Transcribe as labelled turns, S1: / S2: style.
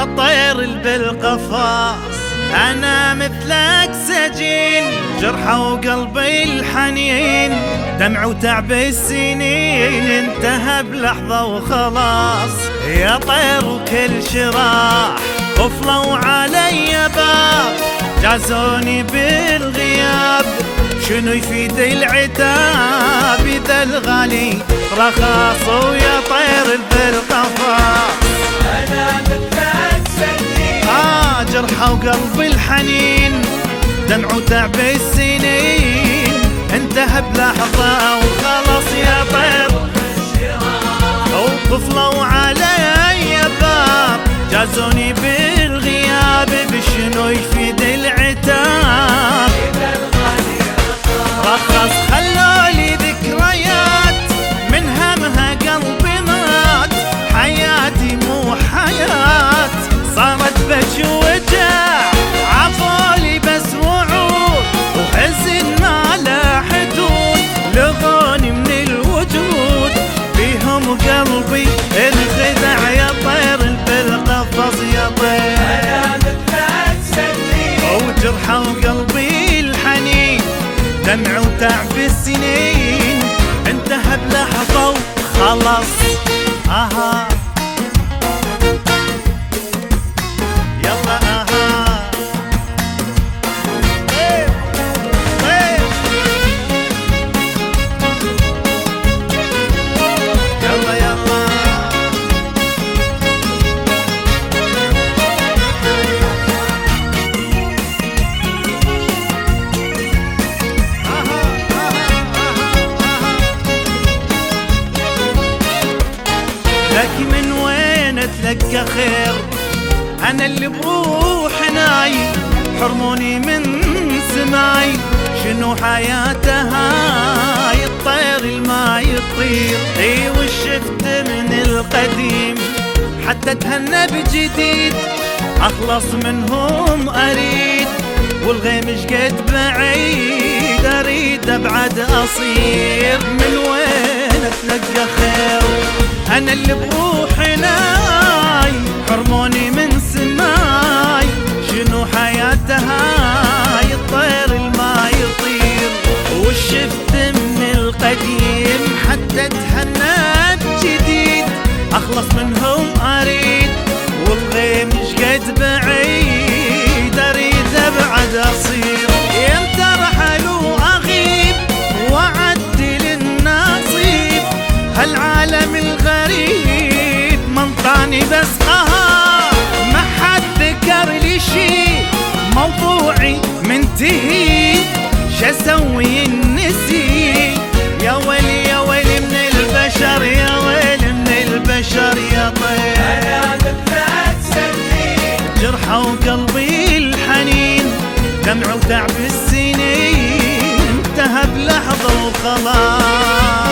S1: يا طير بالقفاص. أنا مثلك سجين جرحه وقلبي الحنين. دمع وتعب السنين انتهى بلحظة وخلاص. يا طير وكل شراح قفلوا علي باب. جازوني بالغياب شنو يفيد العتاب؟ إذا الغالي رخاص ويا طير بالقفاص. آه جرحه وقلبي الحنين دمع وتعب السنين. انتهى بلحظة وخلص يا طير وقفلوا علي باب. جازوني بالغياب بشنو يفيد العتاب قلبي انخدع يا طير بالقفص يا طير.
S2: أنا سجين
S1: وجرحه وقلبي الحنين دمع وتعب السنين. انتهى بلحظة وخلص أها. اتلقى خير. أنا اللي بروح ناي حرموني من سماي. شنو حياتها؟ هاي الطير الما يطير. إي وشفت من القديم. حتى اتهنى بجديد. أخلص منهم أريد. والغيم شقد بعيد أريد أبعد أصير. من وين اتلقى خير؟ أنا اللي بروحي من القديم حتى اتهنى بجديد أخلص منهم أريد والغيم شقد بعيد. أريد أبعد أصير. يمتى رحلوا أغيب وعدل النصيب. هالعالم الغريب منطاني بس قهر ما حد ذكر لي شي موضوعي منتهي. شسوي النسي وقلبي الحنين دمع وتعب السنين انتهى بلحظة وخلاص